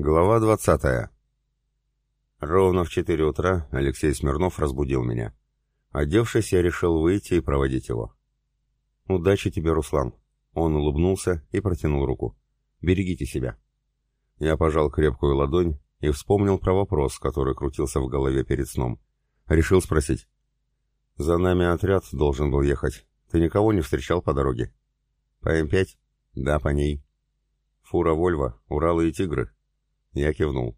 Глава 20. Ровно в 4 утра Алексей Смирнов разбудил меня. Одевшись, я решил выйти и проводить его. «Удачи тебе, Руслан!» Он улыбнулся и протянул руку. «Берегите себя!» Я пожал крепкую ладонь и вспомнил про вопрос, который крутился в голове перед сном. Решил спросить. «За нами отряд должен был ехать. Ты никого не встречал по дороге?» «По М5?» «Да, по ней». «Фура Вольво, Уралы и Тигры?» Я кивнул.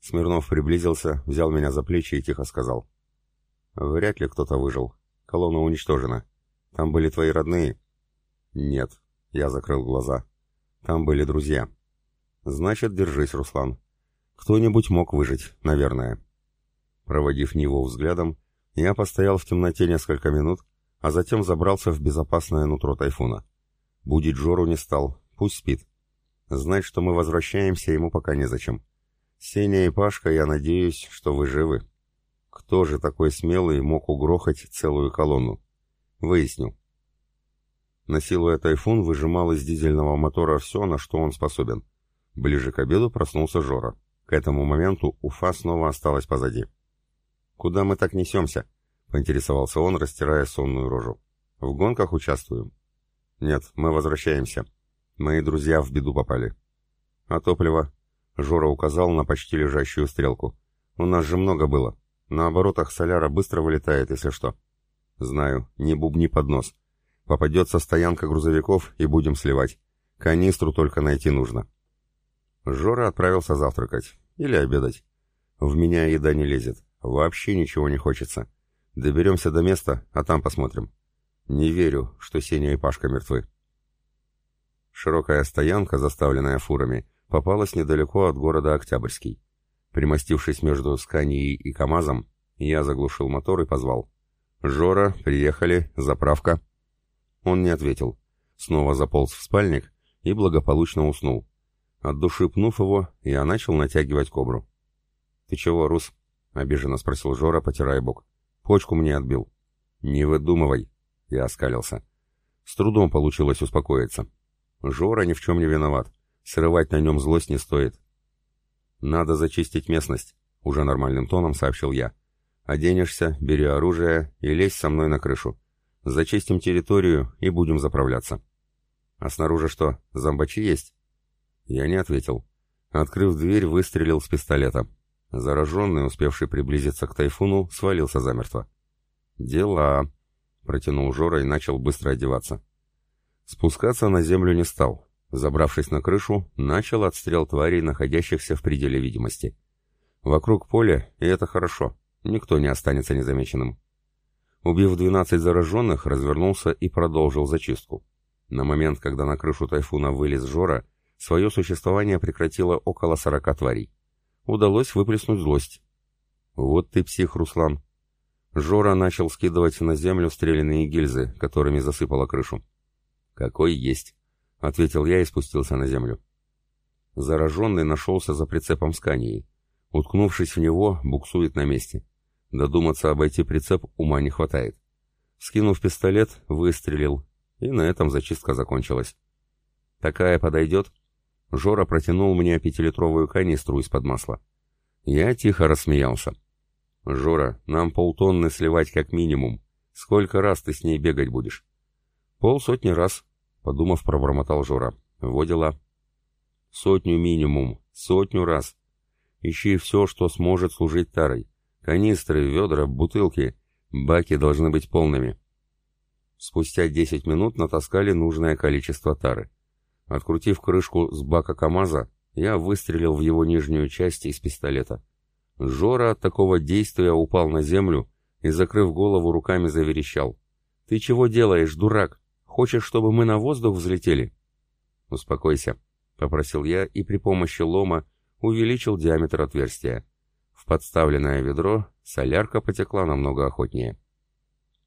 Смирнов приблизился, взял меня за плечи и тихо сказал. «Вряд ли кто-то выжил. Колонна уничтожена. Там были твои родные?» «Нет», — я закрыл глаза. «Там были друзья». «Значит, держись, Руслан. Кто-нибудь мог выжить, наверное». Проводив него взглядом, я постоял в темноте несколько минут, а затем забрался в безопасное нутро тайфуна. Будить Жору не стал, пусть спит. Знать, что мы возвращаемся, ему пока незачем. Сеня и Пашка, я надеюсь, что вы живы. Кто же такой смелый мог угрохать целую колонну? Выясню. Насилуя тайфун, выжимал из дизельного мотора все, на что он способен. Ближе к обеду проснулся Жора. К этому моменту Уфа снова осталась позади. «Куда мы так несемся?» — поинтересовался он, растирая сонную рожу. «В гонках участвуем?» «Нет, мы возвращаемся. Мои друзья в беду попали. А топливо? Жора указал на почти лежащую стрелку. У нас же много было. На оборотах соляра быстро вылетает, если что. Знаю, не бубни под нос. Попадется стоянка грузовиков и будем сливать. Канистру только найти нужно. Жора отправился завтракать. Или обедать. В меня еда не лезет. Вообще ничего не хочется. Доберемся до места, а там посмотрим. Не верю, что Сеня и Пашка мертвы. Широкая стоянка, заставленная фурами, попалась недалеко от города Октябрьский. Примостившись между Сканией и КамАЗом, я заглушил мотор и позвал. «Жора, приехали, заправка». Он не ответил. Снова заполз в спальник и благополучно уснул. От души пнув его, я начал натягивать кобру. «Ты чего, Рус?» — обиженно спросил Жора, потирая бок. «Почку мне отбил». «Не выдумывай», — я оскалился. С трудом получилось успокоиться. Жора ни в чем не виноват. Срывать на нем злость не стоит. «Надо зачистить местность», — уже нормальным тоном сообщил я. «Оденешься, бери оружие и лезь со мной на крышу. Зачистим территорию и будем заправляться». «А снаружи что, зомбачи есть?» Я не ответил. Открыв дверь, выстрелил с пистолета. Зараженный, успевший приблизиться к тайфуну, свалился замертво. «Дела», — протянул Жора и начал быстро одеваться. Спускаться на землю не стал. Забравшись на крышу, начал отстрел тварей, находящихся в пределе видимости. Вокруг поле, и это хорошо, никто не останется незамеченным. Убив 12 зараженных, развернулся и продолжил зачистку. На момент, когда на крышу тайфуна вылез Жора, свое существование прекратило около 40 тварей. Удалось выплеснуть злость. «Вот ты псих, Руслан!» Жора начал скидывать на землю стрелянные гильзы, которыми засыпала крышу. «Какой есть», — ответил я и спустился на землю. Зараженный нашелся за прицепом скании. Уткнувшись в него, буксует на месте. Додуматься обойти прицеп ума не хватает. Скинув пистолет, выстрелил, и на этом зачистка закончилась. «Такая подойдет?» Жора протянул мне пятилитровую канистру из-под масла. Я тихо рассмеялся. «Жора, нам полтонны сливать как минимум. Сколько раз ты с ней бегать будешь?» «Полсотни раз», — подумав, пробормотал Жора. «Во дела». «Сотню минимум, сотню раз. Ищи все, что сможет служить тарой. Канистры, ведра, бутылки. Баки должны быть полными». Спустя десять минут натаскали нужное количество тары. Открутив крышку с бака КамАЗа, я выстрелил в его нижнюю часть из пистолета. Жора от такого действия упал на землю и, закрыв голову, руками заверещал. «Ты чего делаешь, дурак? Хочешь, чтобы мы на воздух взлетели?» «Успокойся», — попросил я и при помощи лома увеличил диаметр отверстия. В подставленное ведро солярка потекла намного охотнее.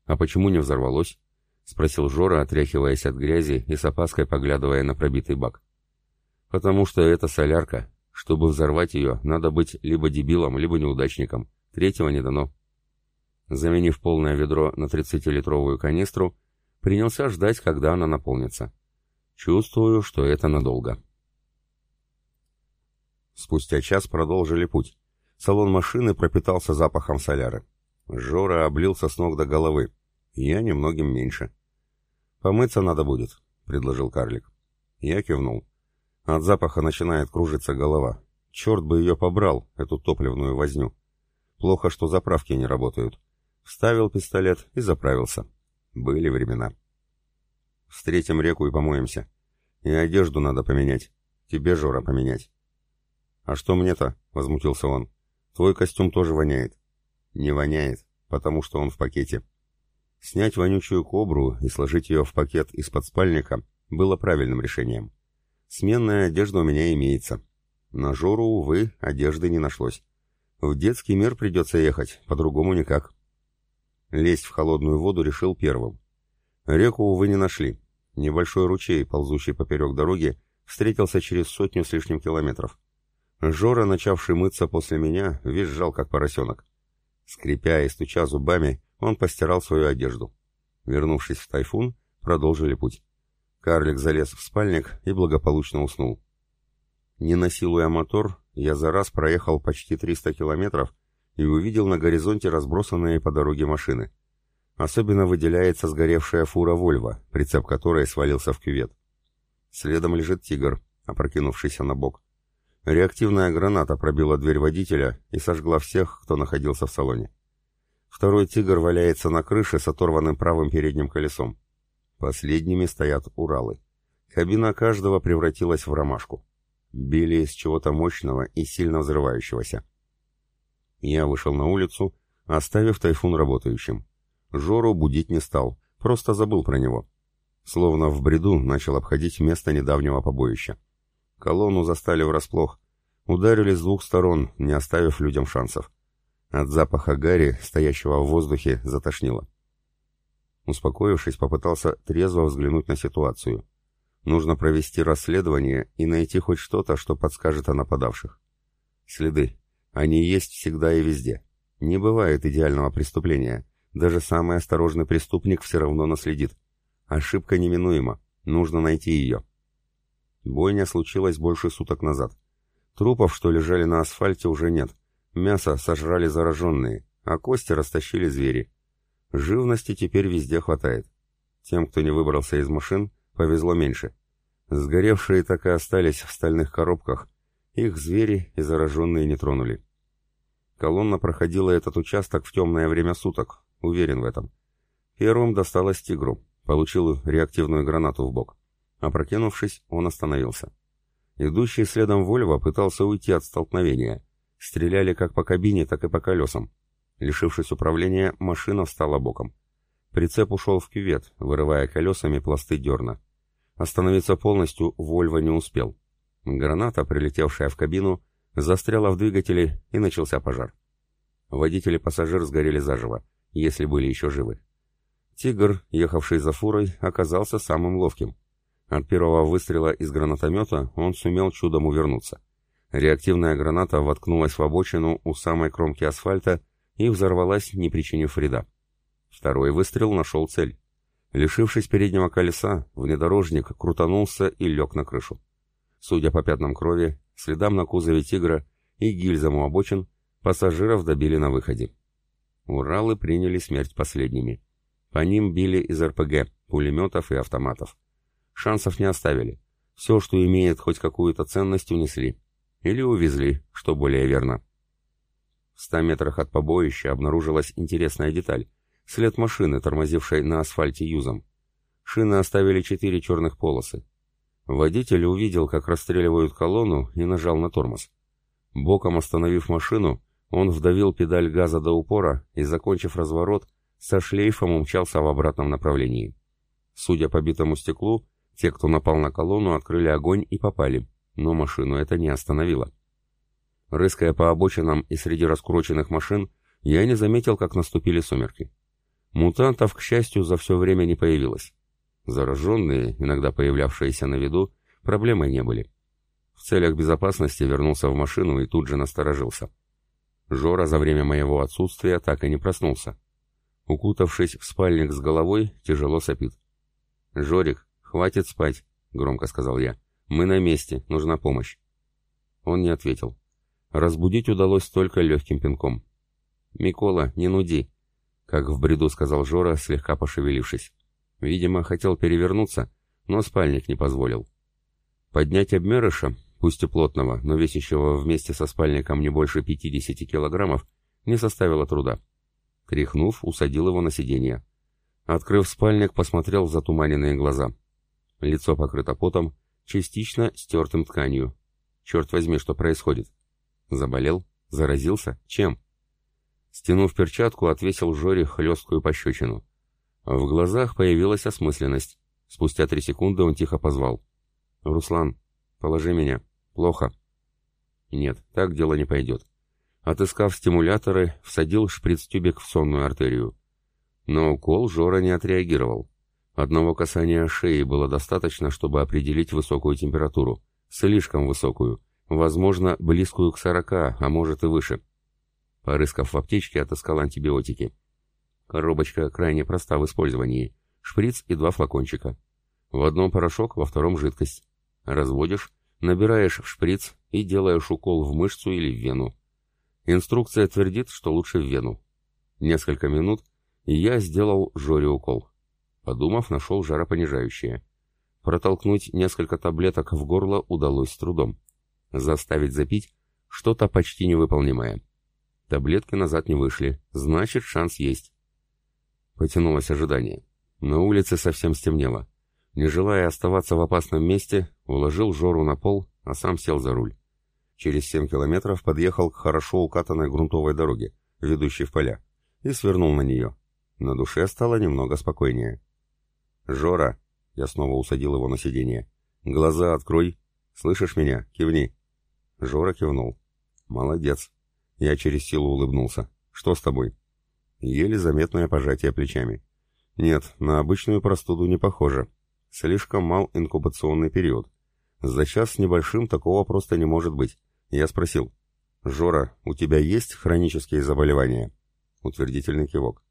«А почему не взорвалось?» — спросил Жора, отряхиваясь от грязи и с опаской поглядывая на пробитый бак. «Потому что это солярка. Чтобы взорвать ее, надо быть либо дебилом, либо неудачником. Третьего не дано». Заменив полное ведро на 30-литровую канистру, Принялся ждать, когда она наполнится. Чувствую, что это надолго. Спустя час продолжили путь. Салон машины пропитался запахом соляры. Жора облился с ног до головы. Я немногим меньше. «Помыться надо будет», — предложил карлик. Я кивнул. От запаха начинает кружиться голова. Черт бы ее побрал, эту топливную возню. Плохо, что заправки не работают. Вставил пистолет и заправился. Были времена. Встретим реку и помоемся. И одежду надо поменять. Тебе, Жора, поменять. А что мне-то? Возмутился он. Твой костюм тоже воняет. Не воняет, потому что он в пакете. Снять вонючую кобру и сложить ее в пакет из-под спальника было правильным решением. Сменная одежда у меня имеется. На Жору, увы, одежды не нашлось. В детский мир придется ехать, по-другому никак. Лезть в холодную воду решил первым. Реку, увы, не нашли. Небольшой ручей, ползущий поперек дороги, встретился через сотню с лишним километров. Жора, начавший мыться после меня, визжал, как поросенок. Скрипя и стуча зубами, он постирал свою одежду. Вернувшись в тайфун, продолжили путь. Карлик залез в спальник и благополучно уснул. Не насилуя мотор, я за раз проехал почти 300 километров и увидел на горизонте разбросанные по дороге машины. Особенно выделяется сгоревшая фура «Вольво», прицеп которой свалился в кювет. Следом лежит «Тигр», опрокинувшийся на бок. Реактивная граната пробила дверь водителя и сожгла всех, кто находился в салоне. Второй «Тигр» валяется на крыше с оторванным правым передним колесом. Последними стоят «Уралы». Кабина каждого превратилась в ромашку. Били из чего-то мощного и сильно взрывающегося. Я вышел на улицу, оставив тайфун работающим. Жору будить не стал, просто забыл про него. Словно в бреду начал обходить место недавнего побоища. Колонну застали врасплох. Ударили с двух сторон, не оставив людям шансов. От запаха гари, стоящего в воздухе, затошнило. Успокоившись, попытался трезво взглянуть на ситуацию. Нужно провести расследование и найти хоть что-то, что подскажет о нападавших. Следы. Они есть всегда и везде. Не бывает идеального преступления. Даже самый осторожный преступник все равно наследит. Ошибка неминуема. Нужно найти ее. Бойня случилась больше суток назад. Трупов, что лежали на асфальте, уже нет. Мясо сожрали зараженные, а кости растащили звери. Живности теперь везде хватает. Тем, кто не выбрался из машин, повезло меньше. Сгоревшие так и остались в стальных коробках. Их звери и зараженные не тронули. Колонна проходила этот участок в темное время суток, уверен в этом. Первым досталось тигру, получил реактивную гранату в бок. Опрокинувшись, он остановился. Идущий следом Вольво пытался уйти от столкновения. Стреляли как по кабине, так и по колесам. Лишившись управления, машина встала боком. Прицеп ушел в кювет, вырывая колесами пласты дерна. Остановиться полностью Вольво не успел. Граната, прилетевшая в кабину, застряла в двигателе и начался пожар. Водитель и пассажир сгорели заживо, если были еще живы. «Тигр», ехавший за фурой, оказался самым ловким. От первого выстрела из гранатомета он сумел чудом увернуться. Реактивная граната воткнулась в обочину у самой кромки асфальта и взорвалась, не причинив вреда. Второй выстрел нашел цель. Лишившись переднего колеса, внедорожник крутанулся и лег на крышу. Судя по пятнам крови, следам на кузове «Тигра» и гильзам у обочин, пассажиров добили на выходе. Уралы приняли смерть последними. По ним били из РПГ, пулеметов и автоматов. Шансов не оставили. Все, что имеет хоть какую-то ценность, унесли. Или увезли, что более верно. В ста метрах от побоища обнаружилась интересная деталь. След машины, тормозившей на асфальте юзом. Шины оставили четыре черных полосы. Водитель увидел, как расстреливают колонну и нажал на тормоз. Боком остановив машину, он вдавил педаль газа до упора и, закончив разворот, со шлейфом умчался в обратном направлении. Судя по битому стеклу, те, кто напал на колонну, открыли огонь и попали, но машину это не остановило. Рыская по обочинам и среди раскуроченных машин, я не заметил, как наступили сумерки. Мутантов, к счастью, за все время не появилось. Зараженные, иногда появлявшиеся на виду, проблемой не были. В целях безопасности вернулся в машину и тут же насторожился. Жора за время моего отсутствия так и не проснулся. Укутавшись в спальник с головой, тяжело сопит. «Жорик, хватит спать», — громко сказал я. «Мы на месте, нужна помощь». Он не ответил. Разбудить удалось только легким пинком. «Микола, не нуди!» Как в бреду сказал Жора, слегка пошевелившись. Видимо, хотел перевернуться, но спальник не позволил. Поднять обмерыша, пусть и плотного, но весящего вместе со спальником не больше 50 килограммов, не составило труда. Тряхнув, усадил его на сиденье. Открыв спальник, посмотрел в затуманенные глаза. Лицо покрыто потом, частично стертым тканью. Черт возьми, что происходит? Заболел? Заразился? Чем? Стянув перчатку, отвесил Жоре хлесткую пощечину. В глазах появилась осмысленность. Спустя три секунды он тихо позвал. «Руслан, положи меня. Плохо». Нет, так дело не пойдет. Отыскав стимуляторы, всадил шприц-тюбик в сонную артерию. Но укол Жора не отреагировал. Одного касания шеи было достаточно, чтобы определить высокую температуру. Слишком высокую. Возможно, близкую к 40, а может и выше. Порыскав в аптечке, отыскал антибиотики. Коробочка крайне проста в использовании. Шприц и два флакончика. В одном порошок, во втором жидкость. Разводишь, набираешь в шприц и делаешь укол в мышцу или в вену. Инструкция твердит, что лучше в вену. Несколько минут, и я сделал Жоре укол. Подумав, нашел жаропонижающее. Протолкнуть несколько таблеток в горло удалось с трудом. Заставить запить — что-то почти невыполнимое. Таблетки назад не вышли, значит, шанс есть. Потянулось ожидание. На улице совсем стемнело. Не желая оставаться в опасном месте, уложил Жору на пол, а сам сел за руль. Через семь километров подъехал к хорошо укатанной грунтовой дороге, ведущей в поля, и свернул на нее. На душе стало немного спокойнее. «Жора!» — я снова усадил его на сиденье. «Глаза открой! Слышишь меня? Кивни!» Жора кивнул. «Молодец!» Я через силу улыбнулся. «Что с тобой?» Еле заметное пожатие плечами. «Нет, на обычную простуду не похоже. Слишком мал инкубационный период. За час с небольшим такого просто не может быть. Я спросил. «Жора, у тебя есть хронические заболевания?» Утвердительный кивок.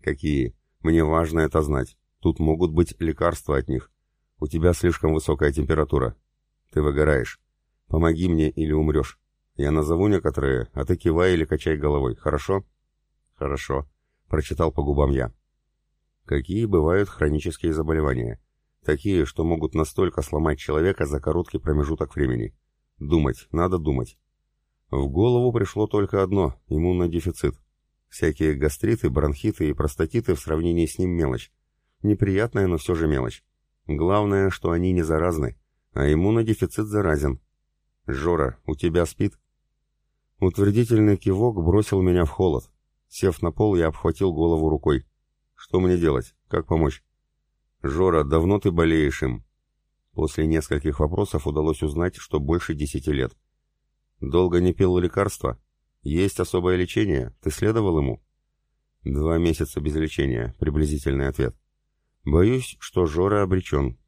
«Какие? Мне важно это знать. Тут могут быть лекарства от них. У тебя слишком высокая температура. Ты выгораешь. Помоги мне или умрешь. Я назову некоторые, а ты кивай или качай головой, хорошо?» «Хорошо», — прочитал по губам я. «Какие бывают хронические заболевания?» Такие, что могут настолько сломать человека за короткий промежуток времени. Думать, надо думать. В голову пришло только одно – иммунодефицит. Всякие гастриты, бронхиты и простатиты в сравнении с ним мелочь. Неприятная, но все же мелочь. Главное, что они не заразны, а иммунодефицит заразен. «Жора, у тебя спит?» Утвердительный кивок бросил меня в холод. Сев на пол, я обхватил голову рукой. «Что мне делать? Как помочь?» «Жора, давно ты болеешь им?» После нескольких вопросов удалось узнать, что больше десяти лет. «Долго не пил лекарства? Есть особое лечение? Ты следовал ему?» «Два месяца без лечения», — приблизительный ответ. «Боюсь, что Жора обречен».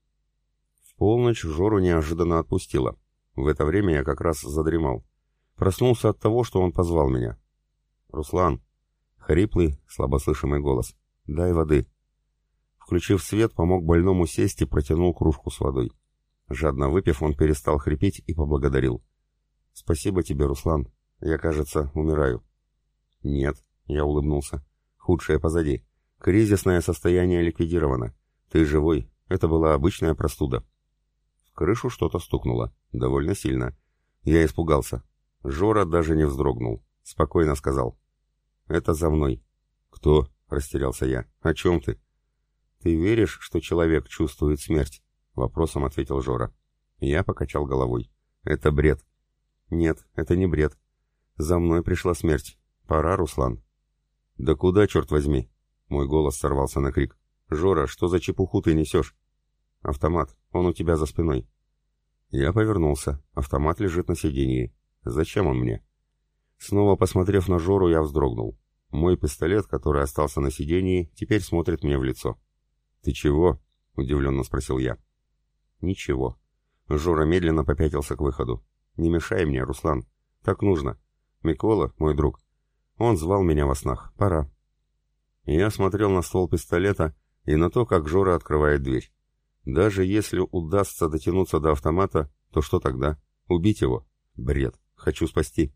В полночь Жору неожиданно отпустила. В это время я как раз задремал. Проснулся от того, что он позвал меня. «Руслан!» — хриплый, слабослышимый голос. «Дай воды». Включив свет, помог больному сесть и протянул кружку с водой. Жадно выпив, он перестал хрипеть и поблагодарил. «Спасибо тебе, Руслан. Я, кажется, умираю». «Нет», — я улыбнулся. «Худшее позади. Кризисное состояние ликвидировано. Ты живой. Это была обычная простуда». В крышу что-то стукнуло. Довольно сильно. Я испугался. Жора даже не вздрогнул. Спокойно сказал. «Это за мной». «Кто?» — растерялся я. «О чем ты?» «Ты веришь, что человек чувствует смерть?» — вопросом ответил Жора. Я покачал головой. «Это бред». «Нет, это не бред. За мной пришла смерть. Пора, Руслан». «Да куда, черт возьми?» Мой голос сорвался на крик. «Жора, что за чепуху ты несешь?» «Автомат. Он у тебя за спиной». Я повернулся. Автомат лежит на сиденье. «Зачем он мне?» Снова посмотрев на Жору, я вздрогнул. Мой пистолет, который остался на сиденье, теперь смотрит мне в лицо. «Ты чего?» — удивленно спросил я. «Ничего». Жора медленно попятился к выходу. «Не мешай мне, Руслан. Так нужно. Микола, мой друг. Он звал меня во снах. Пора». Я смотрел на ствол пистолета и на то, как Жора открывает дверь. Даже если удастся дотянуться до автомата, то что тогда? Убить его? Бред. Хочу спасти.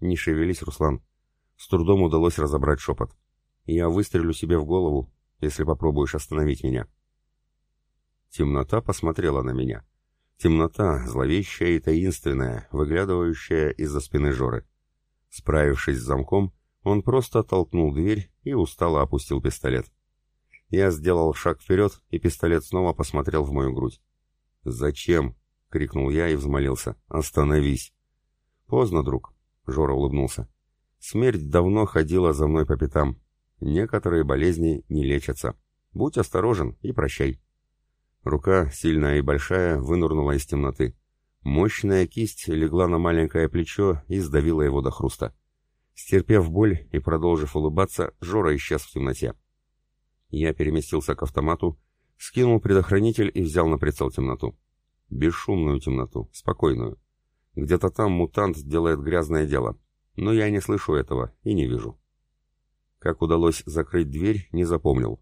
Не шевелись, Руслан. С трудом удалось разобрать шепот. Я выстрелю себе в голову, если попробуешь остановить меня. Темнота посмотрела на меня. Темнота, зловещая и таинственная, выглядывающая из-за спины Жоры. Справившись с замком, он просто толкнул дверь и устало опустил пистолет. Я сделал шаг вперед, и пистолет снова посмотрел в мою грудь. «Зачем?» — крикнул я и взмолился. «Остановись!» «Поздно, друг», — Жора улыбнулся. «Смерть давно ходила за мной по пятам. Некоторые болезни не лечатся. Будь осторожен и прощай». Рука, сильная и большая, вынырнула из темноты. Мощная кисть легла на маленькое плечо и сдавила его до хруста. Стерпев боль и продолжив улыбаться, Жора исчез в темноте. Я переместился к автомату, скинул предохранитель и взял на прицел темноту. Бесшумную темноту, спокойную. Где-то там мутант делает грязное дело, но я не слышу этого и не вижу. Как удалось закрыть дверь, не запомнил.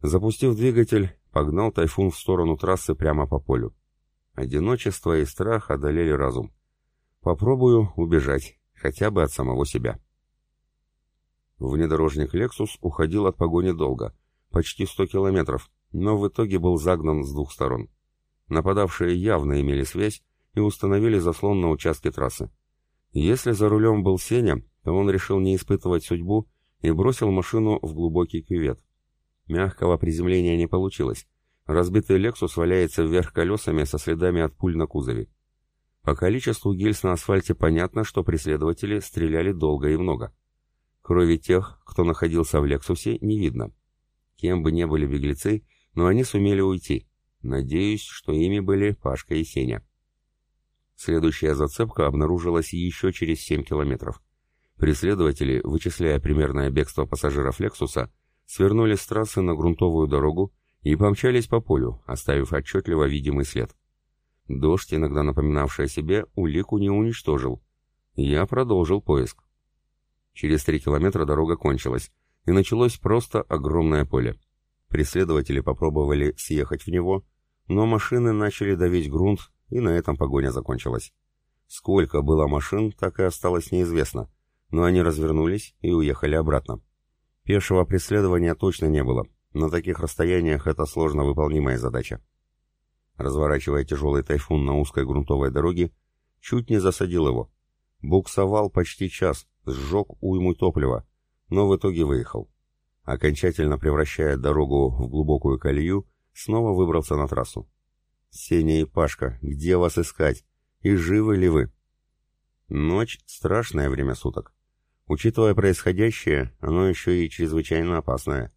Запустив двигатель, погнал тайфун в сторону трассы прямо по полю. Одиночество и страх одолели разум. Попробую убежать, хотя бы от самого себя. Внедорожник «Лексус» уходил от погони долго, почти 100 километров, но в итоге был загнан с двух сторон. Нападавшие явно имели связь и установили заслон на участке трассы. Если за рулем был Сеня, то он решил не испытывать судьбу и бросил машину в глубокий кювет. Мягкого приземления не получилось. Разбитый «Лексус» валяется вверх колесами со следами от пуль на кузове. По количеству гильз на асфальте понятно, что преследователи стреляли долго и много. Крови тех, кто находился в «Лексусе», не видно. Кем бы ни были беглецы, но они сумели уйти. Надеюсь, что ими были Пашка и Сеня. Следующая зацепка обнаружилась еще через 7 километров. Преследователи, вычисляя примерное бегство пассажиров «Лексуса», свернули с трассы на грунтовую дорогу и помчались по полю, оставив отчетливо видимый след. Дождь, иногда напоминавший о себе, улику не уничтожил. Я продолжил поиск. Через три километра дорога кончилась, и началось просто огромное поле. Преследователи попробовали съехать в него, но машины начали давить грунт, и на этом погоня закончилась. Сколько было машин, так и осталось неизвестно, но они развернулись и уехали обратно. Пешего преследования точно не было, на таких расстояниях это сложно выполнимая задача. Разворачивая тяжелый тайфун на узкой грунтовой дороге, чуть не засадил его. Буксовал почти час, сжег уйму топлива, но в итоге выехал. Окончательно превращая дорогу в глубокую колею, снова выбрался на трассу. «Сеня и Пашка, где вас искать? И живы ли вы?» Ночь — страшное время суток. Учитывая происходящее, оно еще и чрезвычайно опасное.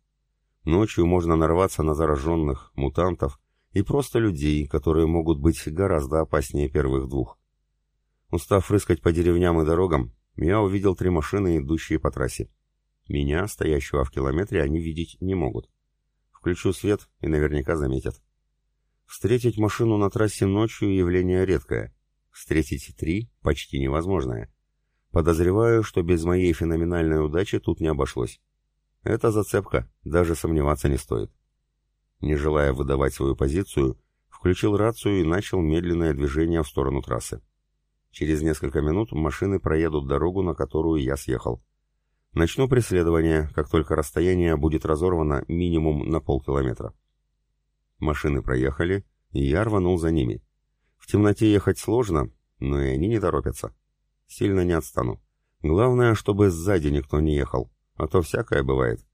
Ночью можно нарваться на зараженных, мутантов и просто людей, которые могут быть гораздо опаснее первых двух. Устав рыскать по деревням и дорогам, я увидел три машины, идущие по трассе. Меня, стоящего в километре, они видеть не могут. Включу свет и наверняка заметят. Встретить машину на трассе ночью явление редкое. Встретить три почти невозможное. Подозреваю, что без моей феноменальной удачи тут не обошлось. Это зацепка, даже сомневаться не стоит. Не желая выдавать свою позицию, включил рацию и начал медленное движение в сторону трассы. Через несколько минут машины проедут дорогу, на которую я съехал. Начну преследование, как только расстояние будет разорвано минимум на полкилометра. Машины проехали, и я рванул за ними. В темноте ехать сложно, но и они не торопятся. Сильно не отстану. Главное, чтобы сзади никто не ехал, а то всякое бывает.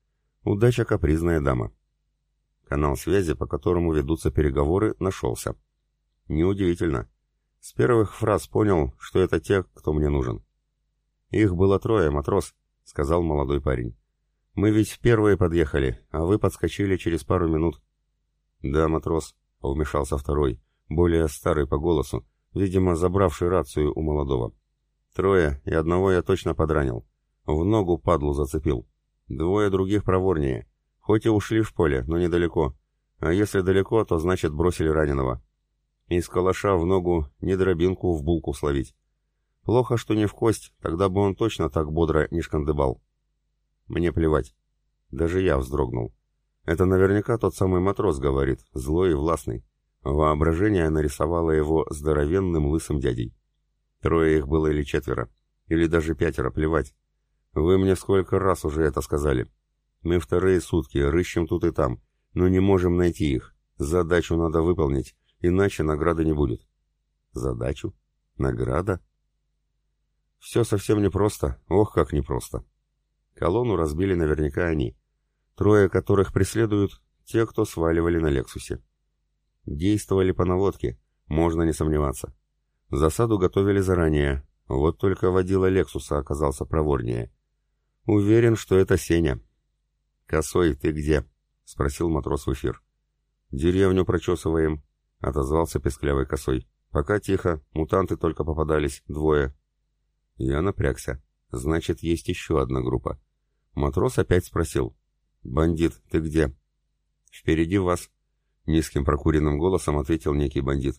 Удача капризная дама. Канал связи, по которому ведутся переговоры, нашелся. Неудивительно. С первых фраз понял, что это те, кто мне нужен. Их было трое, матрос, — сказал молодой парень. «Мы ведь первые подъехали, а вы подскочили через пару минут». «Да, матрос», — вмешался второй, более старый по голосу, видимо, забравший рацию у молодого. «Трое, и одного я точно подранил. В ногу падлу зацепил. Двое других проворнее. Хоть и ушли в поле, но недалеко. А если далеко, то значит бросили раненого. Из калаша в ногу не дробинку в булку словить. Плохо, что не в кость, тогда бы он точно так бодро не шкандыбал. Мне плевать. Даже я вздрогнул. Это наверняка тот самый матрос говорит, злой и властный. Воображение нарисовало его здоровенным лысым дядей. Трое их было или четверо, или даже пятеро, плевать. Вы мне сколько раз уже это сказали. Мы вторые сутки рыщем тут и там, но не можем найти их. Задачу надо выполнить, иначе награды не будет. Задачу? Награда? Все совсем непросто, ох, как непросто. Колонну разбили наверняка они. Трое которых преследуют те, кто сваливали на Лексусе. Действовали по наводке, можно не сомневаться. Засаду готовили заранее, вот только водила Лексуса оказался проворнее. Уверен, что это Сеня. «Косой, ты где?» — спросил матрос в эфир. «Деревню прочесываем», — отозвался песклявый косой. «Пока тихо, мутанты только попадались, двое». Я напрягся. Значит, есть еще одна группа. Матрос опять спросил. «Бандит, ты где?» «Впереди вас», — низким прокуренным голосом ответил некий бандит.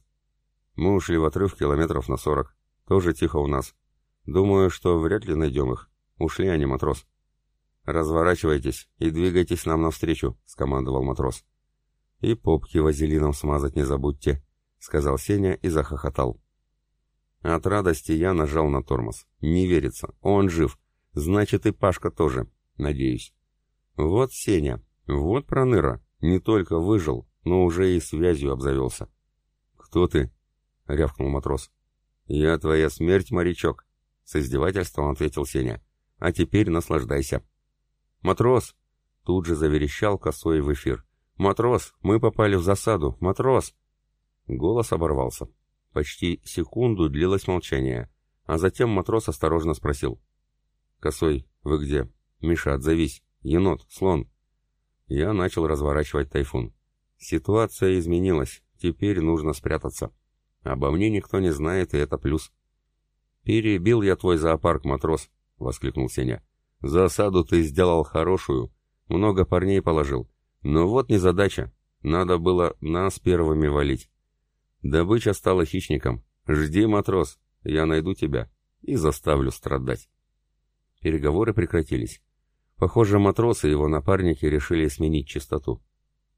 «Мы ушли в отрыв километров на сорок. Тоже тихо у нас. Думаю, что вряд ли найдем их. Ушли они, матрос». «Разворачивайтесь и двигайтесь нам навстречу», — скомандовал матрос. «И попки вазелином смазать не забудьте», — сказал Сеня и захохотал. От радости я нажал на тормоз. Не верится, он жив. Значит, и Пашка тоже, надеюсь. Вот Сеня, вот проныра, не только выжил, но уже и связью обзавелся. «Кто ты?» — рявкнул матрос. «Я твоя смерть, морячок», — с издевательством ответил Сеня. «А теперь наслаждайся». «Матрос!» — тут же заверещал косой в эфир. «Матрос, мы попали в засаду! Матрос!» Голос оборвался. Почти секунду длилось молчание, а затем матрос осторожно спросил. «Косой, вы где? Миша, отзовись! Енот, слон!» Я начал разворачивать тайфун. Ситуация изменилась, теперь нужно спрятаться. Обо мне никто не знает, и это плюс. «Перебил я твой зоопарк, матрос!» — воскликнул Сеня. Засаду ты сделал хорошую, много парней положил. Но вот незадача, надо было нас первыми валить. Добыча стала хищником. Жди, матрос, я найду тебя и заставлю страдать. Переговоры прекратились. Похоже, матрос и его напарники решили сменить частоту.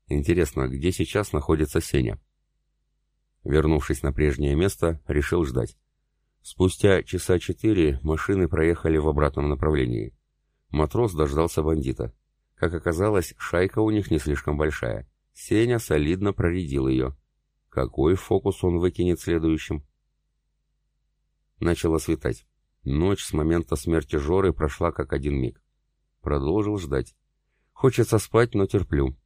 Интересно, где сейчас находится Сеня? Вернувшись на прежнее место, решил ждать. Спустя часа четыре машины проехали в обратном направлении. Матрос дождался бандита. Как оказалось, шайка у них не слишком большая. Сеня солидно проредил ее. Какой фокус он выкинет следующим? Начало светать. Ночь с момента смерти Жоры прошла как один миг. Продолжил ждать. Хочется спать, но терплю.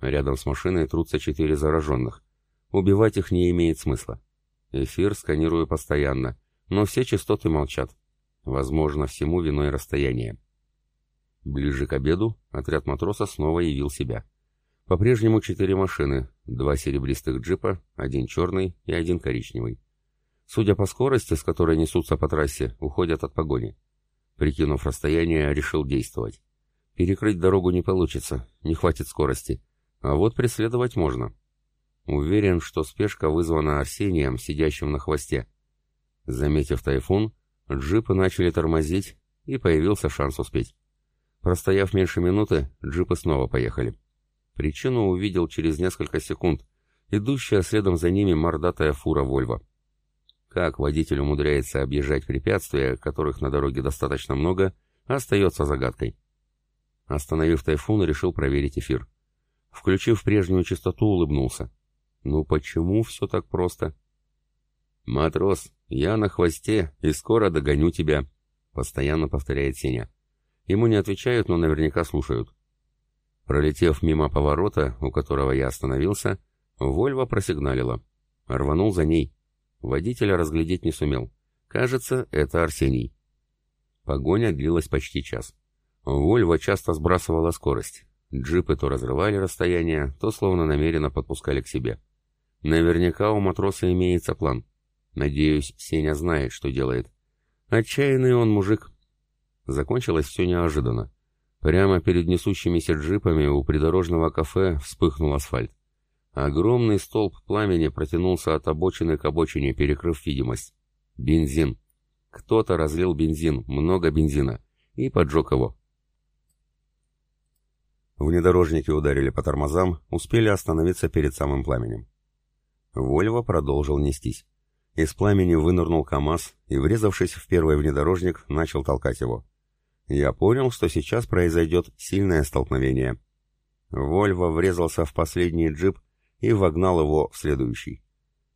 Рядом с машиной трутся четыре зараженных. Убивать их не имеет смысла. Эфир сканирую постоянно, но все частоты молчат. Возможно, всему виной расстояние. Ближе к обеду отряд матроса снова явил себя. По-прежнему четыре машины, два серебристых джипа, один черный и один коричневый. Судя по скорости, с которой несутся по трассе, уходят от погони. Прикинув расстояние, решил действовать. Перекрыть дорогу не получится, не хватит скорости. А вот преследовать можно. Уверен, что спешка вызвана Арсением, сидящим на хвосте. Заметив тайфун, джипы начали тормозить, и появился шанс успеть. Простояв меньше минуты, джипы снова поехали. Причину увидел через несколько секунд. Идущая следом за ними мордатая фура «Вольво». Как водитель умудряется объезжать препятствия, которых на дороге достаточно много, остается загадкой. Остановив тайфун, решил проверить эфир. Включив прежнюю частоту, улыбнулся. Ну почему все так просто? «Матрос, я на хвосте и скоро догоню тебя», — постоянно повторяет Сеня. Ему не отвечают, но наверняка слушают. Пролетев мимо поворота, у которого я остановился, Вольва просигналила. Рванул за ней. Водителя разглядеть не сумел. Кажется, это Арсений. Погоня длилась почти час. Вольва часто сбрасывала скорость. Джипы то разрывали расстояние, то словно намеренно подпускали к себе. Наверняка у матроса имеется план. Надеюсь, Сеня знает, что делает. Отчаянный он мужик, Закончилось все неожиданно. Прямо перед несущимися джипами у придорожного кафе вспыхнул асфальт. Огромный столб пламени протянулся от обочины к обочине, перекрыв видимость. Бензин. Кто-то разлил бензин, много бензина, и поджег его. Внедорожники ударили по тормозам, успели остановиться перед самым пламенем. Вольво продолжил нестись. Из пламени вынырнул КамАЗ и, врезавшись в первый внедорожник, начал толкать его. Я понял, что сейчас произойдет сильное столкновение. Вольво врезался в последний джип и вогнал его в следующий.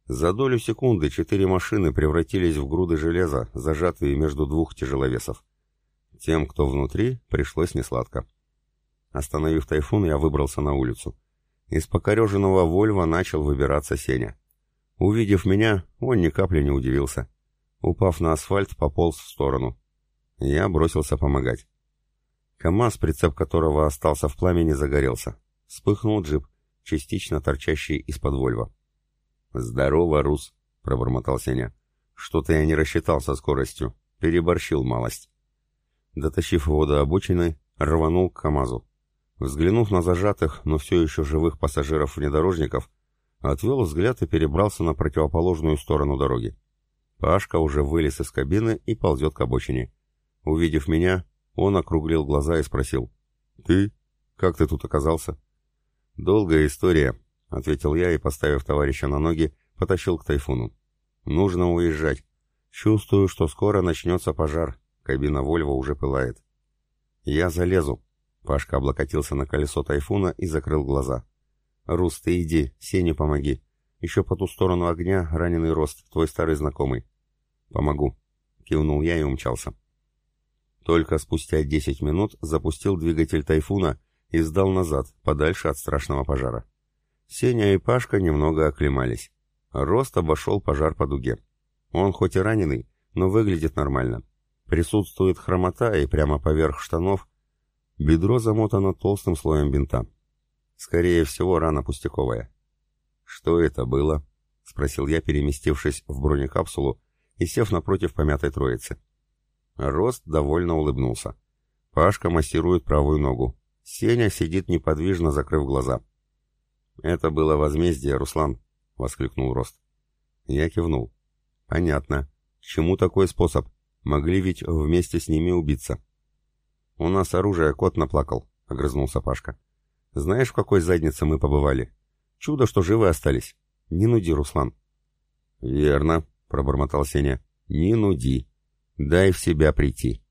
За долю секунды четыре машины превратились в груды железа, зажатые между двух тяжеловесов. Тем, кто внутри, пришлось несладко. Остановив тайфун, я выбрался на улицу. Из покореженного Вольва начал выбираться Сеня. Увидев меня, он ни капли не удивился. Упав на асфальт, пополз в сторону. Я бросился помогать. КамАЗ, прицеп которого остался в пламени, загорелся. Вспыхнул джип, частично торчащий из-под Вольва. «Здорово, Рус!» — пробормотал Сеня. «Что-то я не рассчитал со скоростью. Переборщил малость». Дотащив его до обочины, рванул к КамАЗу. Взглянув на зажатых, но все еще живых пассажиров-внедорожников, отвел взгляд и перебрался на противоположную сторону дороги. Пашка уже вылез из кабины и ползет к обочине. Увидев меня, он округлил глаза и спросил. «Ты? Как ты тут оказался?» «Долгая история», — ответил я и, поставив товарища на ноги, потащил к тайфуну. «Нужно уезжать. Чувствую, что скоро начнется пожар. Кабина Вольво уже пылает». «Я залезу». Пашка облокотился на колесо тайфуна и закрыл глаза. «Рус, ты иди, Сене помоги. Еще по ту сторону огня раненый рост, твой старый знакомый». «Помогу», — кивнул я и умчался. Только спустя 10 минут запустил двигатель «Тайфуна» и сдал назад, подальше от страшного пожара. Сеня и Пашка немного оклемались. Рост обошел пожар по дуге. Он хоть и раненый, но выглядит нормально. Присутствует хромота, и прямо поверх штанов бедро замотано толстым слоем бинта. Скорее всего, рана пустяковая. «Что это было?» — спросил я, переместившись в бронекапсулу и сев напротив помятой троицы. Рост довольно улыбнулся. Пашка массирует правую ногу. Сеня сидит неподвижно, закрыв глаза. «Это было возмездие, Руслан», — воскликнул Рост. Я кивнул. «Понятно. К чему такой способ? Могли ведь вместе с ними убиться». «У нас оружие кот наплакал», — огрызнулся Пашка. «Знаешь, в какой заднице мы побывали? Чудо, что живы остались. Не нуди, Руслан». «Верно», — пробормотал Сеня. «Не нуди». Дай в себя прийти.